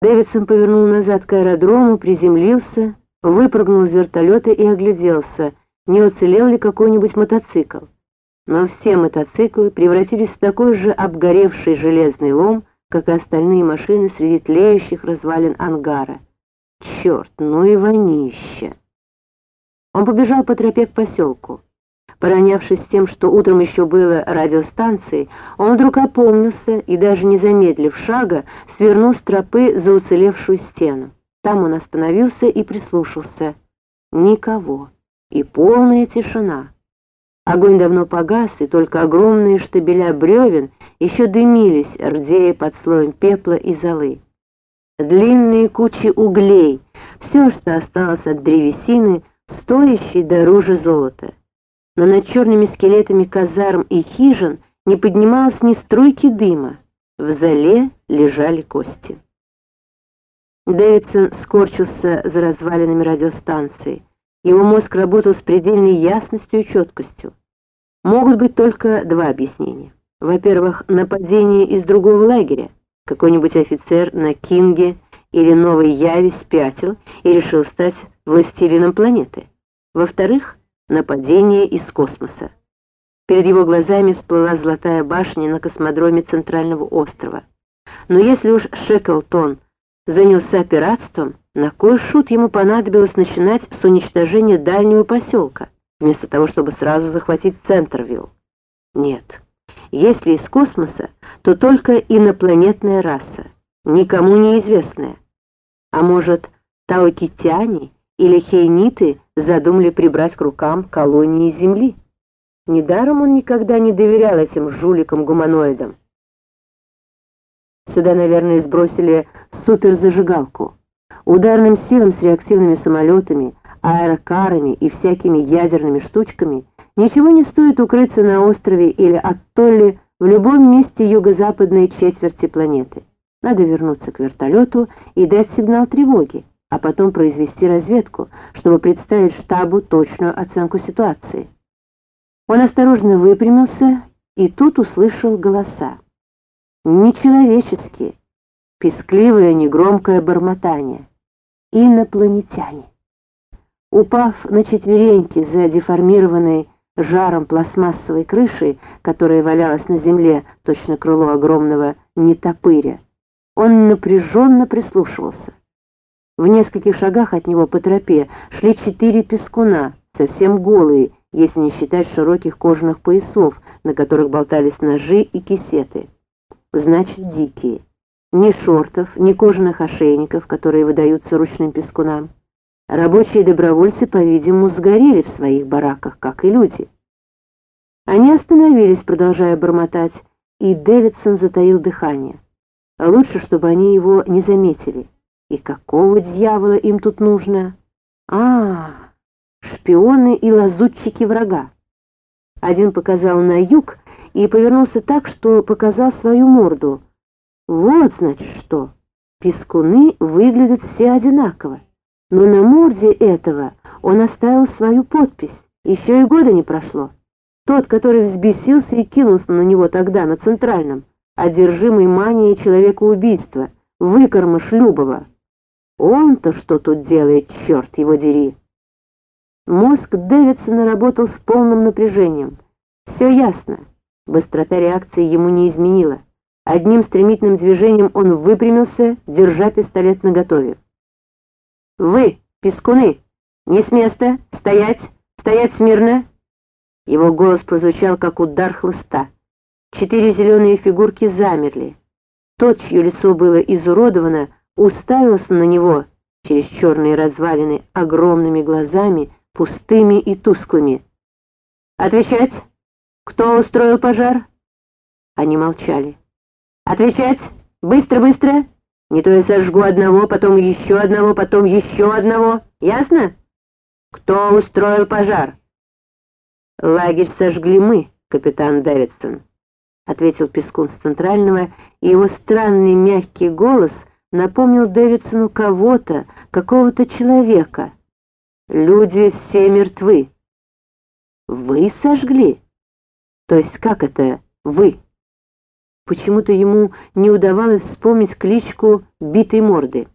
Дэвидсон повернул назад к аэродрому, приземлился, выпрыгнул из вертолета и огляделся, не уцелел ли какой-нибудь мотоцикл. Но все мотоциклы превратились в такой же обгоревший железный лом, как и остальные машины среди тлеющих развалин ангара. Черт, ну и вонища! Он побежал по тропе к поселку. Поронявшись тем, что утром еще было радиостанцией, он вдруг опомнился и, даже не замедлив шага, свернул с тропы за уцелевшую стену. Там он остановился и прислушался. Никого. И полная тишина. Огонь давно погас, и только огромные штабеля бревен еще дымились, рдея под слоем пепла и золы. Длинные кучи углей, все, что осталось от древесины, стоящей дороже золота но над черными скелетами казарм и хижин не поднималось ни струйки дыма. В зале лежали кости. Дэвидсон скорчился за развалинами радиостанции. Его мозг работал с предельной ясностью и четкостью. Могут быть только два объяснения. Во-первых, нападение из другого лагеря. Какой-нибудь офицер на Кинге или Новой Яве спятил и решил стать властелином планеты. Во-вторых, нападение из космоса. Перед его глазами всплыла золотая башня на космодроме Центрального острова. Но если уж Шеклтон занялся пиратством, на кой шут ему понадобилось начинать с уничтожения дальнего поселка, вместо того, чтобы сразу захватить Центрвилл? Нет. Если из космоса, то только инопланетная раса, никому неизвестная. А может, таокитяне или хейниты задумали прибрать к рукам колонии Земли. Недаром он никогда не доверял этим жуликам-гуманоидам. Сюда, наверное, сбросили суперзажигалку. Ударным силам с реактивными самолетами, аэрокарами и всякими ядерными штучками ничего не стоит укрыться на острове или атолле в любом месте юго-западной четверти планеты. Надо вернуться к вертолету и дать сигнал тревоги а потом произвести разведку, чтобы представить штабу точную оценку ситуации. Он осторожно выпрямился и тут услышал голоса. Нечеловеческие, пескливое негромкое бормотание. Инопланетяне. Упав на четвереньки за деформированной жаром пластмассовой крышей, которая валялась на земле, точно крыло огромного нетопыря, он напряженно прислушивался. В нескольких шагах от него по тропе шли четыре пескуна, совсем голые, если не считать широких кожаных поясов, на которых болтались ножи и кисеты. Значит, дикие. Ни шортов, ни кожаных ошейников, которые выдаются ручным пескунам. Рабочие добровольцы, по-видимому, сгорели в своих бараках, как и люди. Они остановились, продолжая бормотать, и Дэвидсон затаил дыхание. Лучше, чтобы они его не заметили. И какого дьявола им тут нужно? А, шпионы и лазутчики врага. Один показал на юг и повернулся так, что показал свою морду. Вот, значит, что. Пескуны выглядят все одинаково. Но на морде этого он оставил свою подпись. Еще и года не прошло. Тот, который взбесился и кинулся на него тогда, на Центральном, одержимый манией человека-убийства, выкормыш Любова. Он-то что тут делает, черт его дери? Мозг Дэвидсона работал с полным напряжением. Все ясно. Быстрота реакции ему не изменила. Одним стремительным движением он выпрямился, держа пистолет наготове. «Вы, пескуны, не с места, стоять, стоять смирно!» Его голос прозвучал, как удар хлыста. Четыре зеленые фигурки замерли. Тот, чье лицо было изуродовано, уставился на него через черные развалины огромными глазами, пустыми и тусклыми. «Отвечать! Кто устроил пожар?» Они молчали. «Отвечать! Быстро-быстро! Не то я сожгу одного, потом еще одного, потом еще одного. Ясно? Кто устроил пожар?» «Лагерь сожгли мы, капитан Дэвидсон», — ответил Пескун с Центрального, и его странный мягкий голос — напомнил Дэвидсону кого-то, какого-то человека. Люди все мертвы. Вы сожгли? То есть как это «вы»? Почему-то ему не удавалось вспомнить кличку «битой морды».